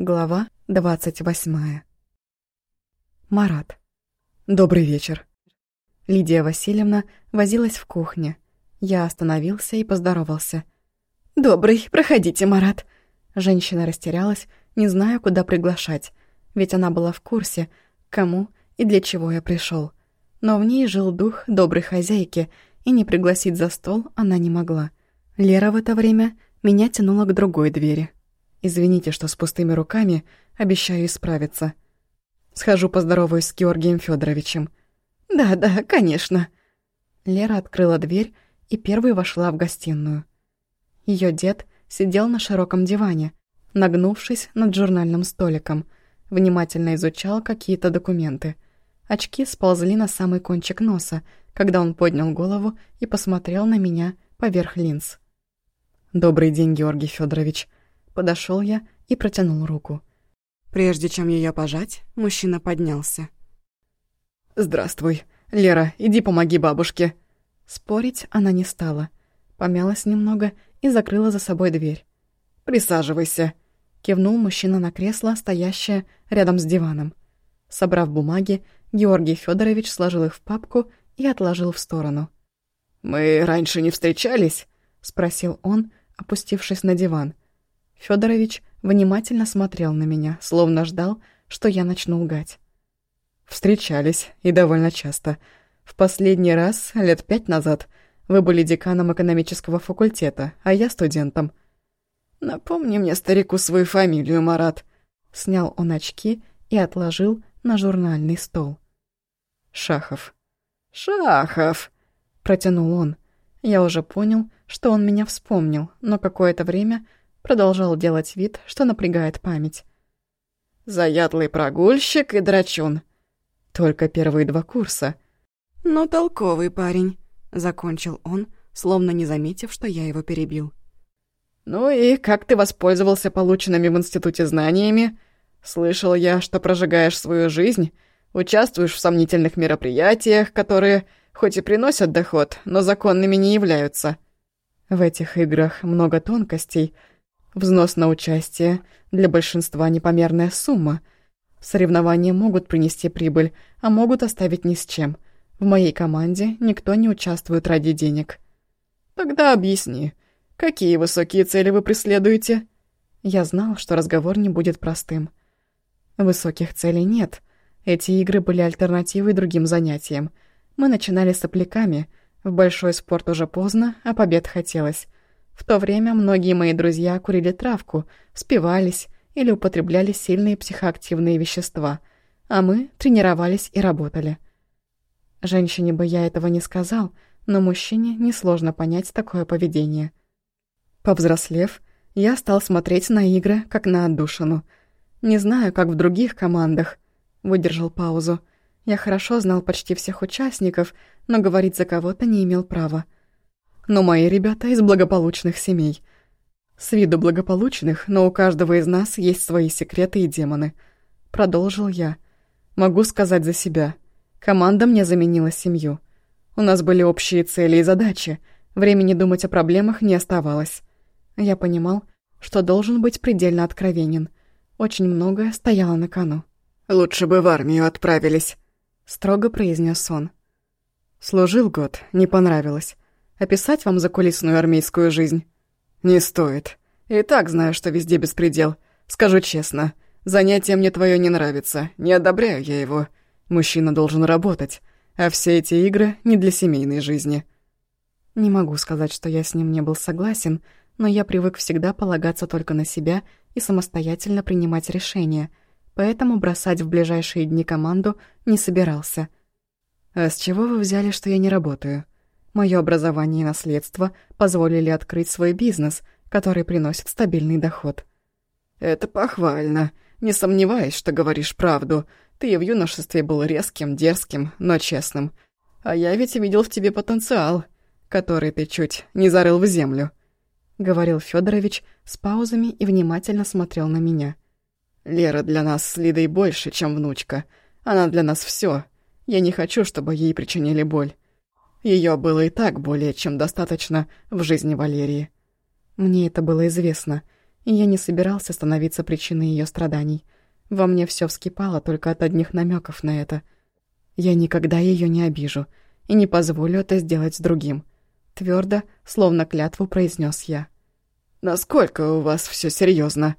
Глава двадцать восьмая. Марат. Добрый вечер. Лидия Васильевна возилась в кухне. Я остановился и поздоровался. «Добрый, проходите, Марат». Женщина растерялась, не зная, куда приглашать, ведь она была в курсе, кому и для чего я пришел. Но в ней жил дух доброй хозяйки, и не пригласить за стол она не могла. Лера в это время меня тянула к другой двери. Извините, что с пустыми руками обещаю исправиться. Схожу поздороваюсь с Георгием Федоровичем. «Да-да, конечно». Лера открыла дверь и первой вошла в гостиную. Ее дед сидел на широком диване, нагнувшись над журнальным столиком, внимательно изучал какие-то документы. Очки сползли на самый кончик носа, когда он поднял голову и посмотрел на меня поверх линз. «Добрый день, Георгий Федорович. Подошел я и протянул руку. Прежде чем ее пожать, мужчина поднялся. «Здравствуй. Лера, иди помоги бабушке». Спорить она не стала. Помялась немного и закрыла за собой дверь. «Присаживайся», — кивнул мужчина на кресло, стоящее рядом с диваном. Собрав бумаги, Георгий Федорович сложил их в папку и отложил в сторону. «Мы раньше не встречались?» — спросил он, опустившись на диван. Федорович внимательно смотрел на меня, словно ждал, что я начну лгать. Встречались, и довольно часто. В последний раз, лет пять назад, вы были деканом экономического факультета, а я студентом. Напомни мне, старику, свою фамилию, Марат. Снял он очки и отложил на журнальный стол. Шахов. Шахов, протянул он. Я уже понял, что он меня вспомнил, но какое-то время продолжал делать вид, что напрягает память. «Заядлый прогульщик и драчун. Только первые два курса. Но толковый парень», — закончил он, словно не заметив, что я его перебил. «Ну и как ты воспользовался полученными в институте знаниями? Слышал я, что прожигаешь свою жизнь, участвуешь в сомнительных мероприятиях, которые хоть и приносят доход, но законными не являются». В этих играх много тонкостей — Взнос на участие для большинства непомерная сумма. Соревнования могут принести прибыль, а могут оставить ни с чем. В моей команде никто не участвует ради денег. Тогда объясни, какие высокие цели вы преследуете? Я знал, что разговор не будет простым. Высоких целей нет. Эти игры были альтернативой другим занятиям. Мы начинали с сопляками. В большой спорт уже поздно, а побед хотелось. В то время многие мои друзья курили травку, спивались или употребляли сильные психоактивные вещества, а мы тренировались и работали. Женщине бы я этого не сказал, но мужчине несложно понять такое поведение. Повзрослев, я стал смотреть на игры, как на отдушину. Не знаю, как в других командах. Выдержал паузу. Я хорошо знал почти всех участников, но говорить за кого-то не имел права но мои ребята из благополучных семей. С виду благополучных, но у каждого из нас есть свои секреты и демоны. Продолжил я. Могу сказать за себя. Команда мне заменила семью. У нас были общие цели и задачи. Времени думать о проблемах не оставалось. Я понимал, что должен быть предельно откровенен. Очень многое стояло на кону. «Лучше бы в армию отправились», — строго произнес он. Служил год, не понравилось. Описать вам закулисную армейскую жизнь? Не стоит. И так знаю, что везде беспредел. Скажу честно, занятие мне твое не нравится, не одобряю я его. Мужчина должен работать, а все эти игры не для семейной жизни. Не могу сказать, что я с ним не был согласен, но я привык всегда полагаться только на себя и самостоятельно принимать решения, поэтому бросать в ближайшие дни команду не собирался. «А с чего вы взяли, что я не работаю?» Мое образование и наследство позволили открыть свой бизнес, который приносит стабильный доход. «Это похвально. Не сомневаюсь, что говоришь правду. Ты в юношестве был резким, дерзким, но честным. А я ведь видел в тебе потенциал, который ты чуть не зарыл в землю», — говорил Федорович с паузами и внимательно смотрел на меня. «Лера для нас с Лидой больше, чем внучка. Она для нас все. Я не хочу, чтобы ей причинили боль. Ее было и так более чем достаточно в жизни Валерии. Мне это было известно. и я не собирался становиться причиной ее страданий. Во мне все вскипало только от одних намеков на это. Я никогда ее не обижу и не позволю это сделать с другим. Твердо, словно клятву, произнес я. «Насколько у вас все серьезно?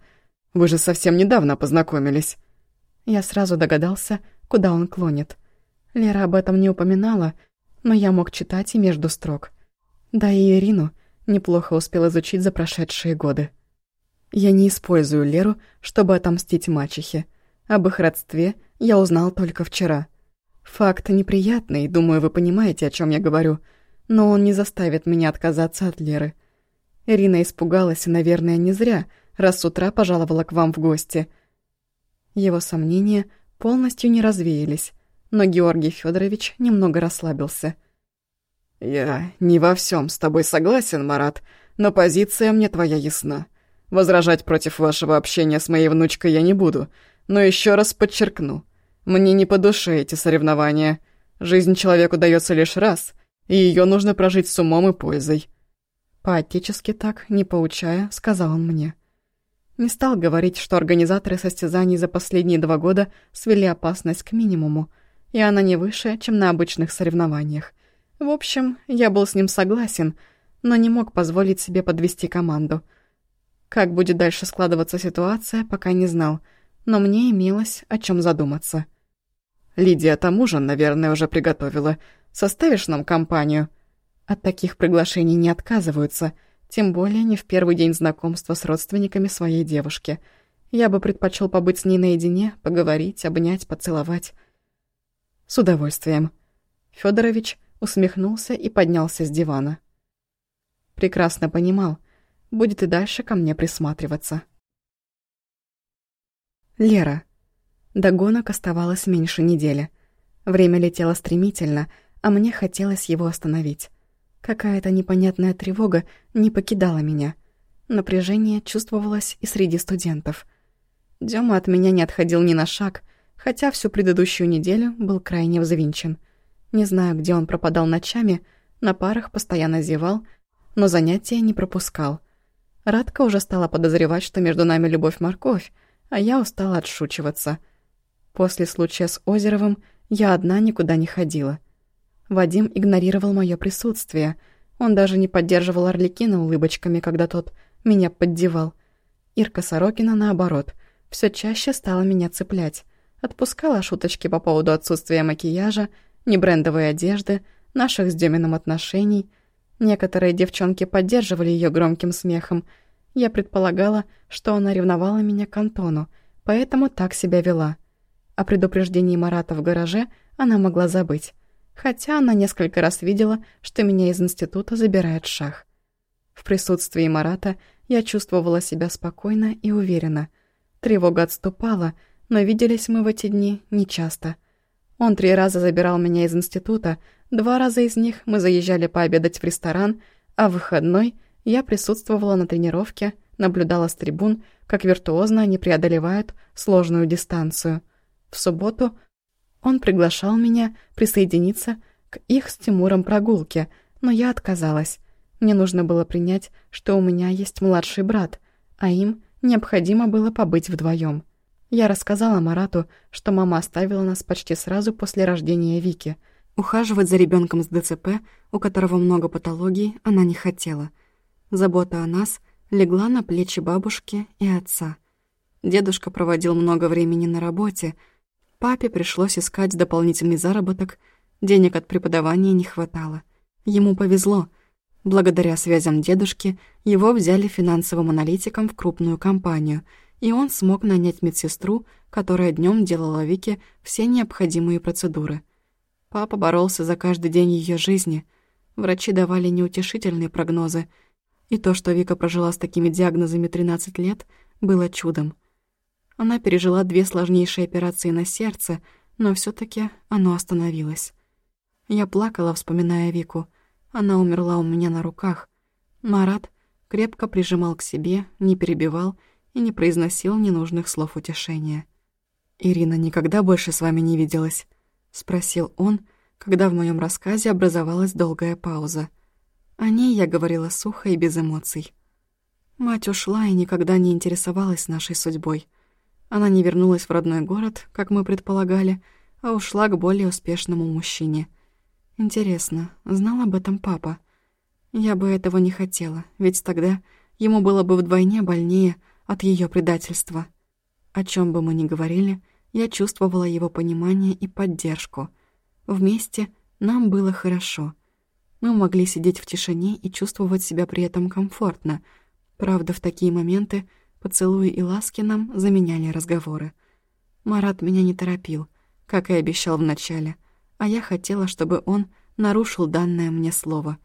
Вы же совсем недавно познакомились». Я сразу догадался, куда он клонит. Лера об этом не упоминала, но я мог читать и между строк. Да и Ирину неплохо успел изучить за прошедшие годы. Я не использую Леру, чтобы отомстить мачехе. Об их родстве я узнал только вчера. Факт неприятный, думаю, вы понимаете, о чем я говорю, но он не заставит меня отказаться от Леры. Ирина испугалась, и, наверное, не зря, раз с утра пожаловала к вам в гости. Его сомнения полностью не развеялись, но Георгий Федорович немного расслабился. «Я не во всем с тобой согласен, Марат, но позиция мне твоя ясна. Возражать против вашего общения с моей внучкой я не буду, но еще раз подчеркну. Мне не по душе эти соревнования. Жизнь человеку дается лишь раз, и ее нужно прожить с умом и пользой». По-отечески так, не поучая, сказал он мне. Не стал говорить, что организаторы состязаний за последние два года свели опасность к минимуму, и она не выше, чем на обычных соревнованиях. В общем, я был с ним согласен, но не мог позволить себе подвести команду. Как будет дальше складываться ситуация, пока не знал, но мне имелось о чем задуматься. «Лидия там ужин, наверное, уже приготовила. Составишь нам компанию?» От таких приглашений не отказываются — тем более не в первый день знакомства с родственниками своей девушки. Я бы предпочел побыть с ней наедине, поговорить, обнять, поцеловать. С удовольствием. Федорович усмехнулся и поднялся с дивана. Прекрасно понимал, будет и дальше ко мне присматриваться. Лера. До гонок оставалось меньше недели. Время летело стремительно, а мне хотелось его остановить. Какая-то непонятная тревога не покидала меня. Напряжение чувствовалось и среди студентов. Дема от меня не отходил ни на шаг, хотя всю предыдущую неделю был крайне взвинчен. Не знаю, где он пропадал ночами, на парах постоянно зевал, но занятия не пропускал. Радка уже стала подозревать, что между нами любовь-морковь, а я устала отшучиваться. После случая с Озеровым я одна никуда не ходила — Вадим игнорировал мое присутствие. Он даже не поддерживал Орликина улыбочками, когда тот меня поддевал. Ирка Сорокина, наоборот, все чаще стала меня цеплять. Отпускала шуточки по поводу отсутствия макияжа, небрендовой одежды, наших с Демином отношений. Некоторые девчонки поддерживали ее громким смехом. Я предполагала, что она ревновала меня к Антону, поэтому так себя вела. О предупреждении Марата в гараже она могла забыть хотя она несколько раз видела, что меня из института забирает шах. В присутствии Марата я чувствовала себя спокойно и уверенно. Тревога отступала, но виделись мы в эти дни нечасто. Он три раза забирал меня из института, два раза из них мы заезжали пообедать в ресторан, а в выходной я присутствовала на тренировке, наблюдала с трибун, как виртуозно они преодолевают сложную дистанцию. В субботу он приглашал меня присоединиться к их с Тимуром прогулке, но я отказалась. Мне нужно было принять, что у меня есть младший брат, а им необходимо было побыть вдвоем. Я рассказала Марату, что мама оставила нас почти сразу после рождения Вики. Ухаживать за ребенком с ДЦП, у которого много патологий, она не хотела. Забота о нас легла на плечи бабушки и отца. Дедушка проводил много времени на работе, Папе пришлось искать дополнительный заработок, денег от преподавания не хватало. Ему повезло. Благодаря связям дедушки его взяли финансовым аналитиком в крупную компанию, и он смог нанять медсестру, которая днем делала Вике все необходимые процедуры. Папа боролся за каждый день ее жизни. Врачи давали неутешительные прогнозы, и то, что Вика прожила с такими диагнозами 13 лет, было чудом. Она пережила две сложнейшие операции на сердце, но все таки оно остановилось. Я плакала, вспоминая Вику. Она умерла у меня на руках. Марат крепко прижимал к себе, не перебивал и не произносил ненужных слов утешения. «Ирина никогда больше с вами не виделась?» — спросил он, когда в моем рассказе образовалась долгая пауза. О ней я говорила сухо и без эмоций. Мать ушла и никогда не интересовалась нашей судьбой. Она не вернулась в родной город, как мы предполагали, а ушла к более успешному мужчине. Интересно, знал об этом папа? Я бы этого не хотела, ведь тогда ему было бы вдвойне больнее от ее предательства. О чем бы мы ни говорили, я чувствовала его понимание и поддержку. Вместе нам было хорошо. Мы могли сидеть в тишине и чувствовать себя при этом комфортно. Правда, в такие моменты поцелуи и ласки нам заменяли разговоры. Марат меня не торопил, как и обещал вначале, а я хотела, чтобы он нарушил данное мне слово.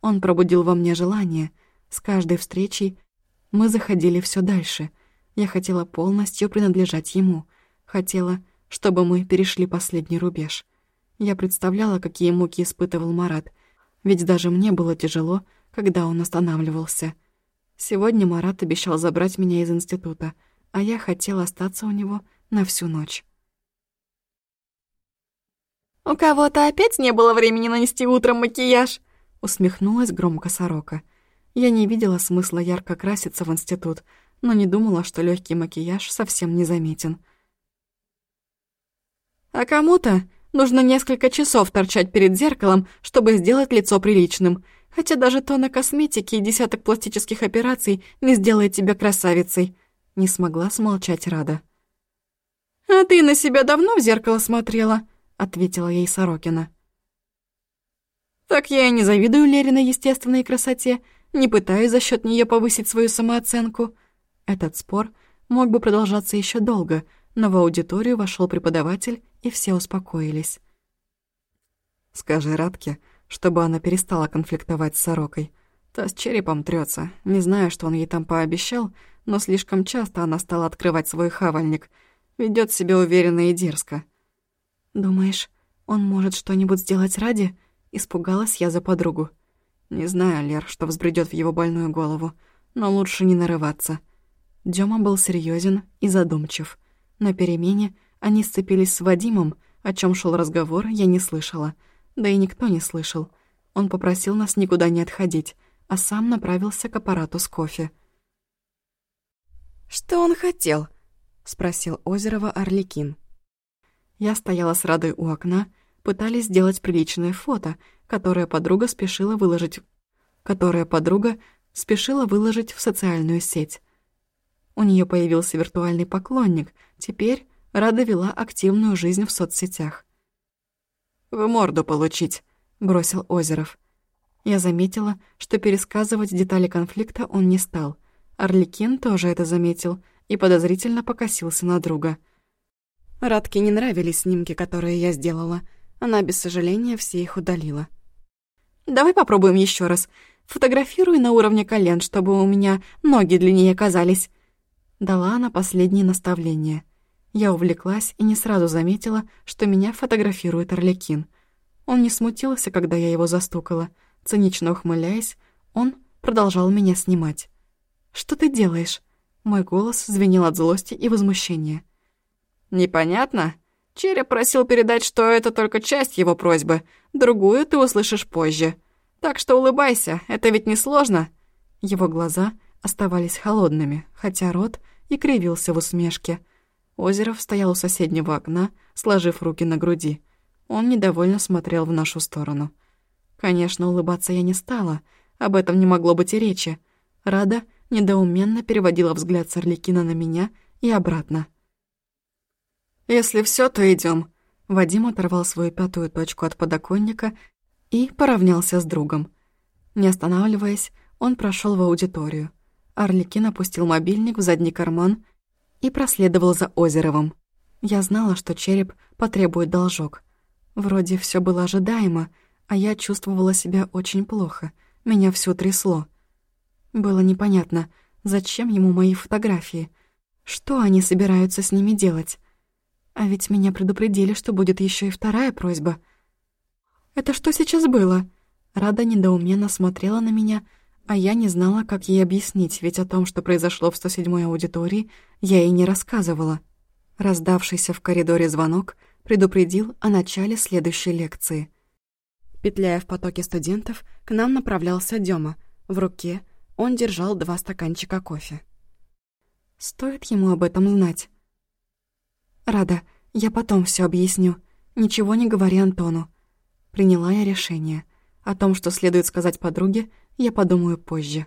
Он пробудил во мне желание. С каждой встречей мы заходили все дальше. Я хотела полностью принадлежать ему. Хотела, чтобы мы перешли последний рубеж. Я представляла, какие муки испытывал Марат — ведь даже мне было тяжело, когда он останавливался. Сегодня Марат обещал забрать меня из института, а я хотела остаться у него на всю ночь. «У кого-то опять не было времени нанести утром макияж?» усмехнулась громко сорока. Я не видела смысла ярко краситься в институт, но не думала, что легкий макияж совсем не заметен. «А кому-то Нужно несколько часов торчать перед зеркалом, чтобы сделать лицо приличным. Хотя даже тонна косметики и десяток пластических операций не сделает тебя красавицей. Не смогла смолчать Рада. «А ты на себя давно в зеркало смотрела?» — ответила ей Сорокина. «Так я и не завидую Лериной естественной красоте, не пытаюсь за счет нее повысить свою самооценку». Этот спор мог бы продолжаться еще долго, но в аудиторию вошел преподаватель и все успокоились. «Скажи Радке, чтобы она перестала конфликтовать с сорокой. Та с черепом трется. Не знаю, что он ей там пообещал, но слишком часто она стала открывать свой хавальник. Ведет себя уверенно и дерзко». «Думаешь, он может что-нибудь сделать ради?» Испугалась я за подругу. «Не знаю, Лер, что взбредет в его больную голову, но лучше не нарываться». Дёма был серьезен и задумчив. На перемене они сцепились с Вадимом, о чем шел разговор, я не слышала. Да и никто не слышал. Он попросил нас никуда не отходить, а сам направился к аппарату с кофе. «Что он хотел?» — спросил Озерова Орликин. Я стояла с Радой у окна, пытались сделать приличное фото, которое подруга спешила выложить, которое подруга спешила выложить в социальную сеть. У нее появился виртуальный поклонник, теперь Рада вела активную жизнь в соцсетях. «В морду получить», — бросил Озеров. Я заметила, что пересказывать детали конфликта он не стал. Орликин тоже это заметил и подозрительно покосился на друга. Радке не нравились снимки, которые я сделала. Она без сожаления все их удалила. «Давай попробуем еще раз. Фотографируй на уровне колен, чтобы у меня ноги длиннее оказались». Дала она последнее наставление. Я увлеклась и не сразу заметила, что меня фотографирует Орликин. Он не смутился, когда я его застукала. Цинично ухмыляясь, он продолжал меня снимать. «Что ты делаешь?» Мой голос звенел от злости и возмущения. «Непонятно? Череп просил передать, что это только часть его просьбы. Другую ты услышишь позже. Так что улыбайся, это ведь не сложно». Его глаза оставались холодными, хотя рот и кривился в усмешке – Озеров стоял у соседнего окна, сложив руки на груди. Он недовольно смотрел в нашу сторону. Конечно, улыбаться я не стала, об этом не могло быть и речи. Рада недоуменно переводила взгляд с Орликина на меня и обратно. «Если все, то идем. Вадим оторвал свою пятую точку от подоконника и поравнялся с другом. Не останавливаясь, он прошел в аудиторию. Орликин опустил мобильник в задний карман и проследовал за Озеровым. Я знала, что череп потребует должок. Вроде все было ожидаемо, а я чувствовала себя очень плохо. Меня все трясло. Было непонятно, зачем ему мои фотографии. Что они собираются с ними делать? А ведь меня предупредили, что будет еще и вторая просьба. «Это что сейчас было?» Рада недоуменно смотрела на меня, а я не знала, как ей объяснить, ведь о том, что произошло в 107-й аудитории, я ей не рассказывала. Раздавшийся в коридоре звонок предупредил о начале следующей лекции. Петляя в потоке студентов, к нам направлялся Дёма. В руке Он держал два стаканчика кофе. Стоит ему об этом знать? Рада, я потом все объясню. Ничего не говори Антону. Приняла я решение. О том, что следует сказать подруге, я подумаю позже.